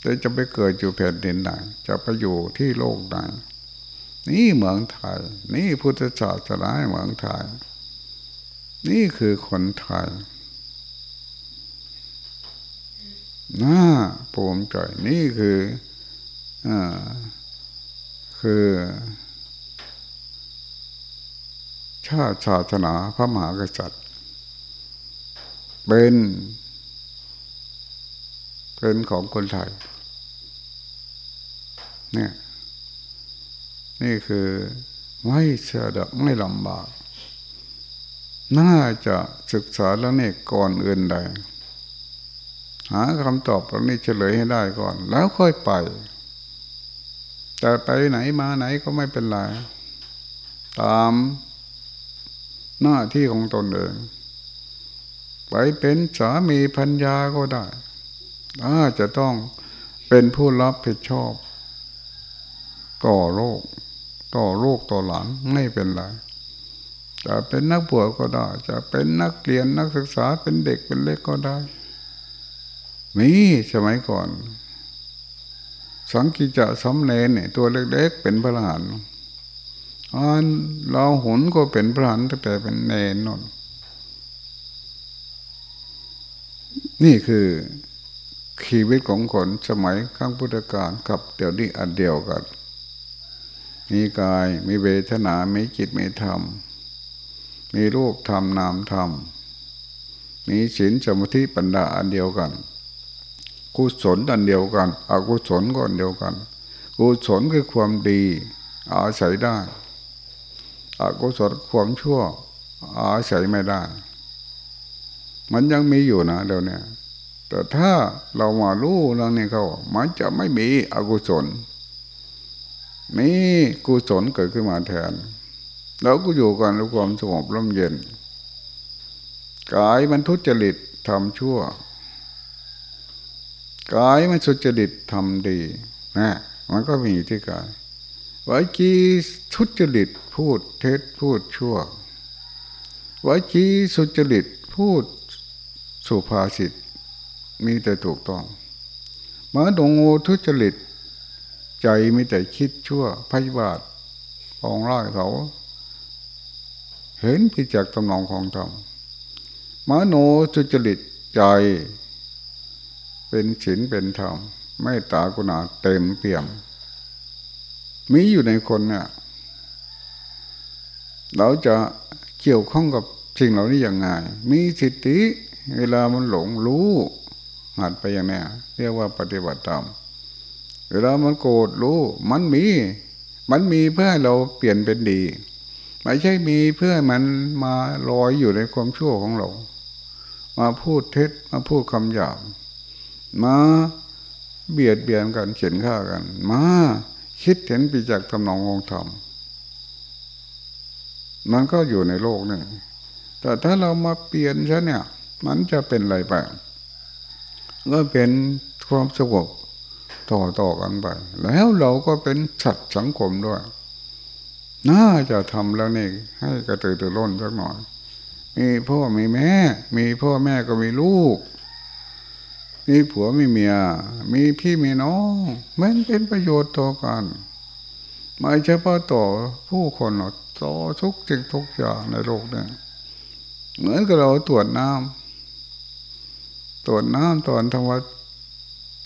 แต่จะไปเกิดอยู่แผ่นดินไหน จะไปอยู่ที่โลกไหนนี่เมืองไทย นี่พุทธศาสนาเมืองไทย นี่คือคนไทย น่าภูมิใจนี่คืออ่าคือ ชาติศาสนาพระมหากษัตริย์ เป็น เป็นของคนไทยเนี่ยนี่คือไม่เสียดไม่ลำบาก น่าจะศึกษาแล้วนี่ก่อนอื่นใด หาคำตอบตรงนี้เฉลยให้ได้ก่อน แล้วค่อยไป แต่ไปไหนมาไหนก็ไม่เป็นไร ตามหน้าที่ของตนเองไปเป็นสามีพัญญาก็ได้ถ้าจะต้องเป็นผู้รับผิดชอบต่อโลกต่อโลกต่อหลานไม่เป็นไรจะเป็นนักบวชก็ได้ จะเป็นนักเรียนนักศึกษาเป็นเด็กเป็นเล็กก็ได้ มีสมัยก่อน สังกิจะสำเนนเนี่ยตัวเล็กๆเป็นพระหานอันเราหุนก็เป็นพระหานตั้งแต่เป็นเนนนนนี่คือชีวิตของคนสมัยข้างพุทธกาลกับเดี๋ยวนี้อันเดียวกัน มีกายมีเวทนา มีจิตมีธรรม มีรูปธรรมนามธรรม มีศีลสมาธิปัญญาอันเดียวกัน กุศลอันเดียวกัน อกุศลก็อันเดียวกัน กุศลคือความดี อาศัยได้อกุศลความชั่ว อาศัยไม่ได้ มันยังมีอยู่นะเดี๋ยวนี้แต่ถ้าเรามารู้เรื่องนี้เขามันจะไม่มีอกุศลมีกุศลเกิดขึ้นมาแทนเราก็อยู่กันด้วยความสงบร่มเย็น กายมันทุจริตทำชั่ว กายมันสุจริตทำดีนะมันก็มีที่กายวิจีทุจริตพูดเท็จพูดชั่ววิจีสุจริตพูดสุภาษิตมีแต่ถูกต้องมาดงโงทุจริต ใจมีแต่คิดชั่วพยาบาทปองร้ายเขา เห็นพิจักตำนองของธรรมมาโนทุจริตใจ เป็นศีลเป็นธรรมไม่ตากุณาเต็มเปี่ยม มีอยู่ในคนเนี่ยเราจะเกี่ยวข้องกับสิ่งเหล่านี้อย่างไง มีสิทธิ เวลามันหลงรู้หัดไปอย่างนี้เรียกว่าปฏิบัติธรรมเเวลามันโกรธรู้ มันมี มันมีเพื่อให้เราเปลี่ยนเป็นดี ไม่ใช่มีเพื่อมันมาลอยอยู่ในความชั่วของเรา มาพูดเท็จมาพูดคำหยาบ มาเบียดเบียนกันเขียนฆ่ากัน มาคิดเห็นปีจากทำนององธรรมมันก็อยู่ในโลกนี่แต่ถ้าเรามาเปลี่ยนซะเนี่ย มันจะเป็นอะไรไปก็เป็นความสงบต่อต่อกันไป แล้วเราก็เป็นสัตว์สังคมด้วย น่าจะทำแล้วนี่ให้กระตือรือร้นสักหน่อย มีพ่อมีแม่ มีพ่อแม่ก็มีลูก มีผัวมีเมีย มีพี่มีน้องมันเป็นประโยชน์ต่อกันไม่ใช่พาะต่อผู้คนหรอกต่อทุกสิ่งทุกอย่างในโลกเนี่ยเหมือนกับเราตรวจน้ำตรวจน้ำตอนทำวัด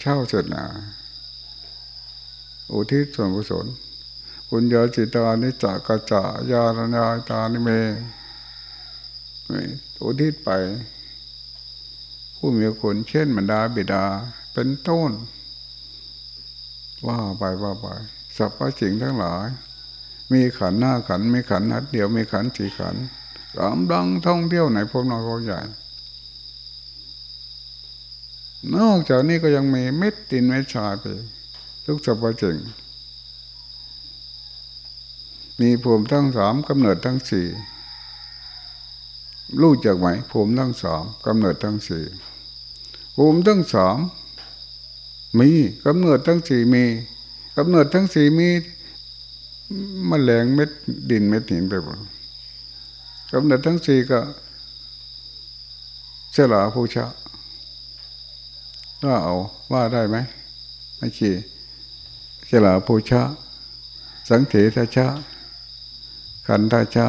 เช่าเสร็จนะอุทิศส่วนกุศลคุณยาจิตานิจักจายาณยาตานิเมอุทิศไป ผู้มีคนเช่นบรรดาบิดาเป็นต้น ว่าไปว่าไปสรรพสิ่งทั้งหลาย มีขันหน้าขันมีขันนัดเดียวมีขันสี่ขันกำลังท่องเที่ยวในพวกน้อยพวกใหญ่นอกจากนี้ก็ยังมีเม็ดตินเม็ดชาไปทุกสรรพสิ่งมีภูมิทั้งสามกำเนิดทั้งสี่ รู้จักไหมภูมิทั้งสามกำเนิดทั้งสี่ภูมิทั้งสามมีกำเนิดทั้งสี่มีกำเนิดทั้งสี่มีมแมลงเม็ดดินเม็ดหินไปหมดกำเนิดทั้งสี่ก็เสลาผู้ชะว่าเอาว่าได้ไหมไม่ขี้เสลาผู้ชะ สังเถทชะ ขันธชะ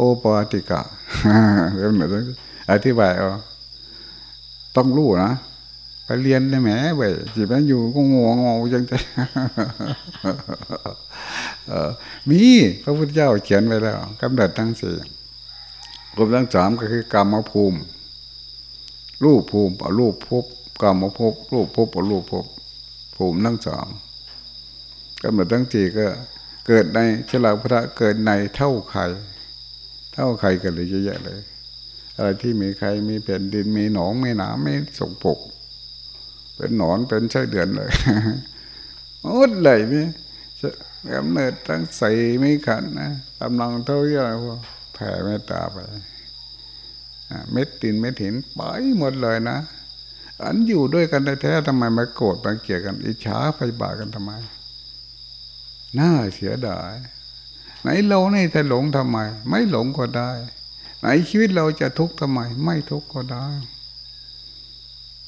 โอปาติกะเรื่องไหนอธิบายเอาต้องรู้นะไปเรียนได้ไหมเว้ยจีบอยู่ก็งงงจังใจมีพระพุทธเจ้าเขียนไว้แล้วกำเนิดทั้งสี่รวมทั้งสามก็คือกรรมภูมิ รูปภูมิเอารูปภพกรรมภพรูปภพเอารูปภพภูมิทั้งสามกำเนิดทั้งสี่ก็เกิดในชลาพระเกิดในเท่าไข่ เท่าไข่กันเลยเยอะแยะเลย อะไรที่มีใครมีแผ่นดินมีหนองมีหนามไม่สกปรกเป็นหนอนเป็นไส้เดือนเลยหมดเลยนี่กำเนิดทั้งใส่ไม่ขันนะกำลังเท่าย่อยว่แผ่เมตตาไปเม็ดตินเม็ดหินไปหมดเลยนะ อันอยู่ด้วยกันแท้ๆทำไมมาโกรธมาเกลียดกันอิจฉาไฟบากันทำไม น่าเสียดาย ไหนเราเนี่จะหลงทำไม ไม่หลงก็ได้ ไหนชีวิตเราจะทุกข์ทำไม ไม่ทุกข์ก็ได้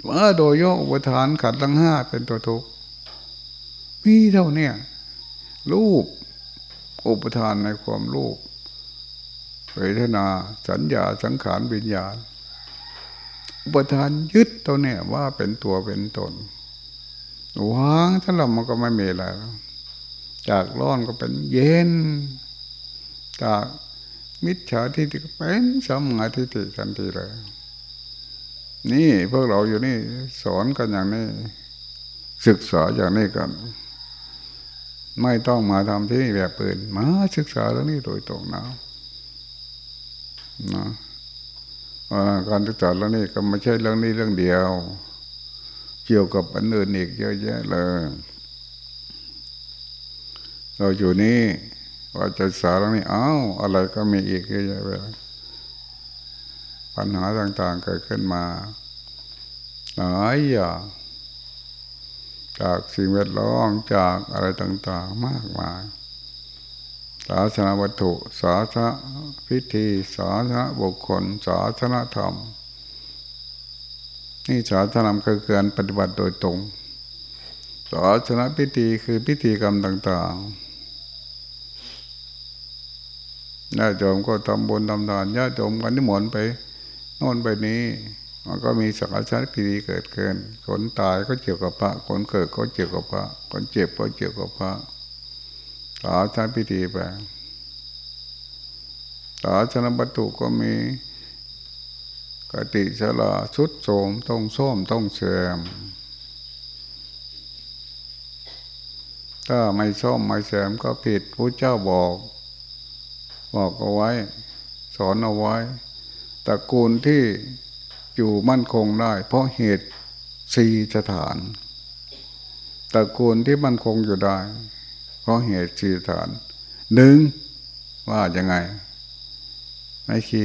ว่าโดยโยอุปทานขัดทั้งห้าเป็นตัวทุกข์มีเท่านี้รูปอุปทานในความรูปเวทนาสัญญาสังขารวิญญาณ อุปทานยึดตัวเนี่ยว่าเป็นตัวเป็นตนวางถ้าเรามันก็ไม่มีแล้วจากร้อนก็เป็นเย็น จากมิจฉาทิฏฐิเป็นสมาธิฏฐิทันทีเลย นี่พวกเราอยู่นี่สอนกันอย่างนี้ ศึกษาอย่างนี้กัน ไม่ต้องมาทำที่นี่แบบปืนมาศึกษาเรื่องนี้โดยตรงนะนะการศึกษาเรื่องนี้ก็ไม่ใช่เรื่องนี้เรื่องเดียว เกี่ยวกับอันอื่นอีกเยอะแยะเลยเราอยู่นี่ ว่าจะศึกษารนี้อ้าวอะไรก็มีอีกเยอะแยะปัญหาต่างๆเกิดขึ้นมาหลายอย่างจากสิ่งแวดล้อมจากอะไรต่างๆมากมาย ศาสนาวัตถุ ศาสนาพิธี ศาสนาบุคคล ศาสนาธรรม นี่ศาสนาคือการปฏิบัติโดยตรง ศาสนาพิธีคือพิธีกรรมต่าง ๆ ญาติโยมก็ทำบุญทำทานญาติโยมกันนิมนต์ไปโน่นไปนี้ มันก็มีสังฆาชพิธีเกิดขึ้นคนตายก็เกี่ยวกับพระคนเกิดก็เกี่ยวกับพระคนเจ็บก็เกี่ยวกับพระสาชาพิธีไปสาชนบัตุก็มีกติชลาชุดโสมต้องส้มต้องเสื่อมถ้าไม่ซ่อมไม่แซมก็ผิดพระเจ้าบอก บอกเอาไว้ สอนเอาไว้ตระกูลที่อยู่มั่นคงได้ เพราะเหตุสี่สถานตระกูลที่มั่นคงอยู่ได้ เพราะเหตุสี่สถานหนึ่งว่ายังไง ไม่คี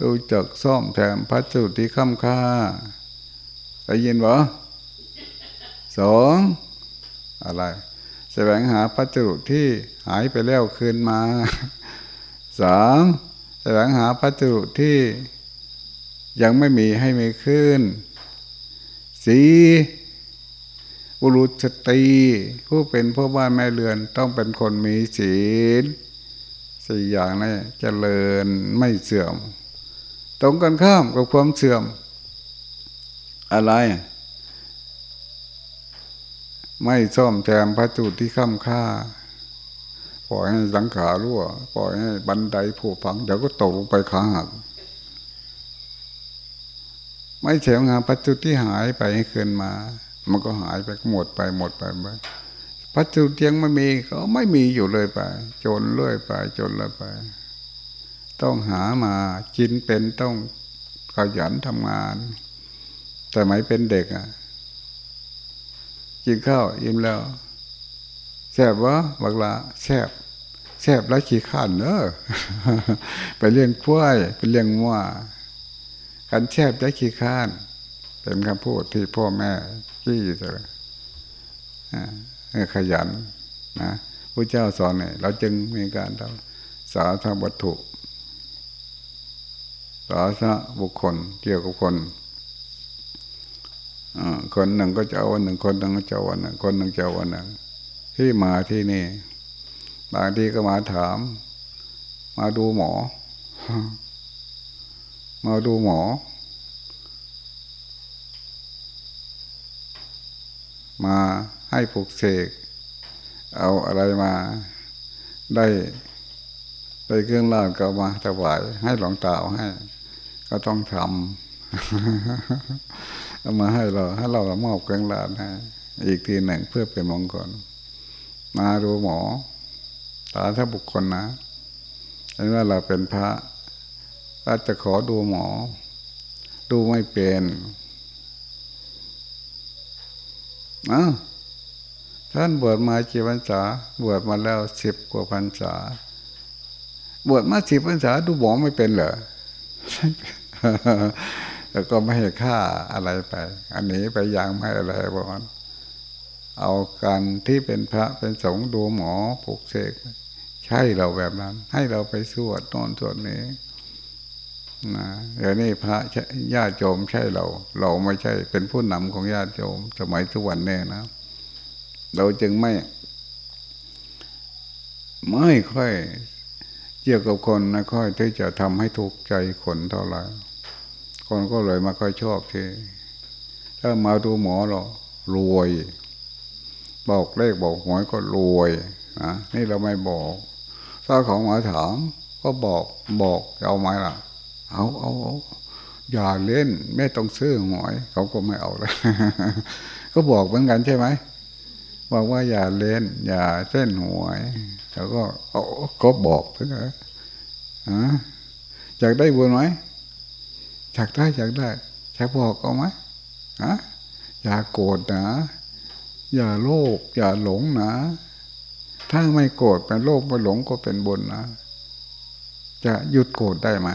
รู้จักซ่อมแถมพัสดุที่ค้ำค่าได้ยินบ่สองอะไร แสวงหาพัสดุที่หายไปแล้วคืนมาสามแสวงหาพัสดุที่ยังไม่มีให้มีขึ้นสี่บุรุษสตรีผู้เป็นพ่อบ้านแม่เรือนต้องเป็นคนมีศีลสี่อย่างนี้เจริญไม่เสื่อม ตรงกันข้ามกับความเสื่อม อะไร ไม่ซ่อมแซมพระจุที่ข้ามค่า ปล่อยให้สังขารั่ว ปล่อยให้บันไดผุพัง เดี๋ยวก็ตกลงไปขาหักไม่เฉวงานพระจุที่หายไปให้คืนมา มันก็หายไปหมดไปหมดไปไปพัสดุเทียงไม่มีก็ไม่มีอยู่เลยไป จนเรื่อยไปจนเลยไป ต้องหามากินเป็นต้องขยันทำงาน แต่ไม่เป็นเด็กอะ กินข้าวอิ่มแล้วแซ่บวะบักละแซ่บแซ่บแล้วขี้ข้านเนอะไปเลี้ยงกล้วยไปเลี้ยงว่ากันแซ่บแล้วขี้ข้าน เป็นคำพูดที่พ่อแม่ขี้เลยขยันนะพระเจ้าสอนเนี่ยเราจึงมีการทำสาธวัตถุสาธบุคคลเกี่ยวกับคน คนหนึ่งก็จะเอาวันหนึ่งคนหนึ่งก็จะวันหนึ่งคนหนึ่งจะวันหนึ่งที่มาที่นี่ บางทีก็มาถาม มาดูหมอ มาดูหมอ มาให้ผูกเสกเอาอะไรมาได้ได้เครื่องรางก็มาถวายให้หลวงตาให้ ก็ต้องทำ เอามาให้เราให้เรามอบเครื่องรางให้อีกทีหนึ่งเพื่อเป็นมงคลมาดูหมอตาถ้าบุคคลนะเห็นว่าเราเป็นพระก็จะขอดูหมอ ดูไม่เป็นอ้าท่านบวชมากี่พรรษาบวชมาแล้วสิบกว่าพรรษา บวชมาสิบพรรษาดูหมอไม่เป็นเหรอ แล้วก็ไม่ให้ค่าอะไรไป อันนี้ไปอยังไม่อะไรบอกเอาการที่เป็นพระเป็นสงฆ์ดูหมอปลุกเสกใช่เราแบบนั้น ให้เราไปสวดนอนสวดนี้นะเดี๋ยวนี้พระญาติโยมใช่เรา เราไม่ใช่เป็นผู้นำของญาติโยมสมัยทุกวันแน่นะ เราจึงไม่ ไม่ค่อยเกี่ยวกับคนนะค่อยที่จะทำให้ถูกใจคนเท่าไหร่ คนก็เลยมาค่อยชอบที่ถ้ามาดูหมอเรารวย บอกเลขบอกหวยก็รวยนะนี่เราไม่บอก ถ้าของหมาถามก็บอกบอกเอาไหมล่ะ เอาเอาเอาอย่าเล่นไม่ต้องซื้อหวยเขาก็ไม่เอาเลยก็บอกเหมือนกันใช่ไหมบอกว่าอย่าเล่น อย่าเส้นหวยแล้วก็ก็บอกเพื่อนฮะอยากได้บุญไหม อยากได้อยากได้อยากบอกเอาไหมฮะอย่าโกรธนะ อย่าโลภอย่าหลงนะ ถ้าไม่โกรธเป็นโลภไม่หลงก็เป็นบุญนะ จะหยุดโกรธได้ไหม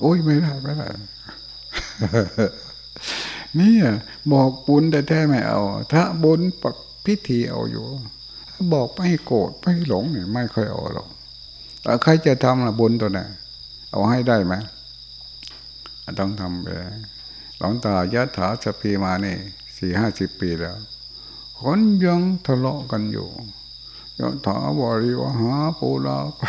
โอ้ยไม่ได้ไม่ได้นี่บอกบุญแต่แท้ไม่เอา ถ้าบุญปักพิธีเอาอยู่ บอกไม่โกรธไม่หลงเนี่ยไม่ค่อยเอาหรอกแต่ใครจะทำละบุญตัวไหนเอาให้ได้ไหม ต้องทำไปหลวงตายะถาสพีมานี่สี่ห้าสิบปีแล้ว คนยังทะเลาะกันอยู่ยะถาบริวหาปูลาไป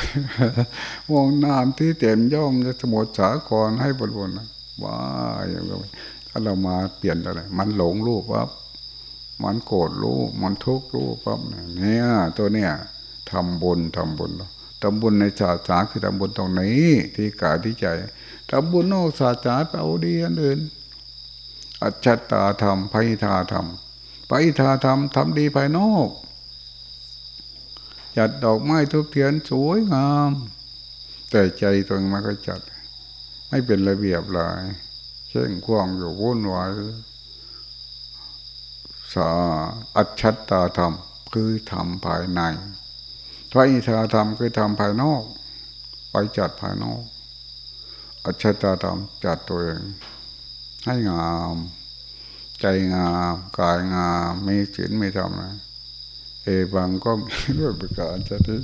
วงน้ำที่เต็มย่อมจะสมุทรสาครให้บนบนว่าอย่างไรถ้าเรามาเปลี่ยนอะไรมันหลงรูปว่ามันโกรธรู้มันทุกข์รู้ปั๊บเนี่ยตัวเนี้ยทำบุญทำบุญทำบุญในศาสนาคือทำบุญตรงนี้ที่กายที่ใจ ทำบุญนอกศาสนาไปเอาดีอันอื่น อัจฉตาธรรมพิธาธรรมไปทาทำทำดีภายนอกจัดดอกไม้ทุกเทียนสวยงาม แต่ใจตัวเองมันก็จัด ไม่เป็นระเบียบเลยเช่งควงอยู่วุ่นวายสาอัจฉตาธรรมคือทำภายในพระอิทธาธรรมคือทำภายนอก ไปจัดภายนอก อัจฉริยธรรมจัดตัวเอง ให้งาม ใจงาม กายงาม มีศีลไม่ทำนะเอบางก็ด้วยประการจะที่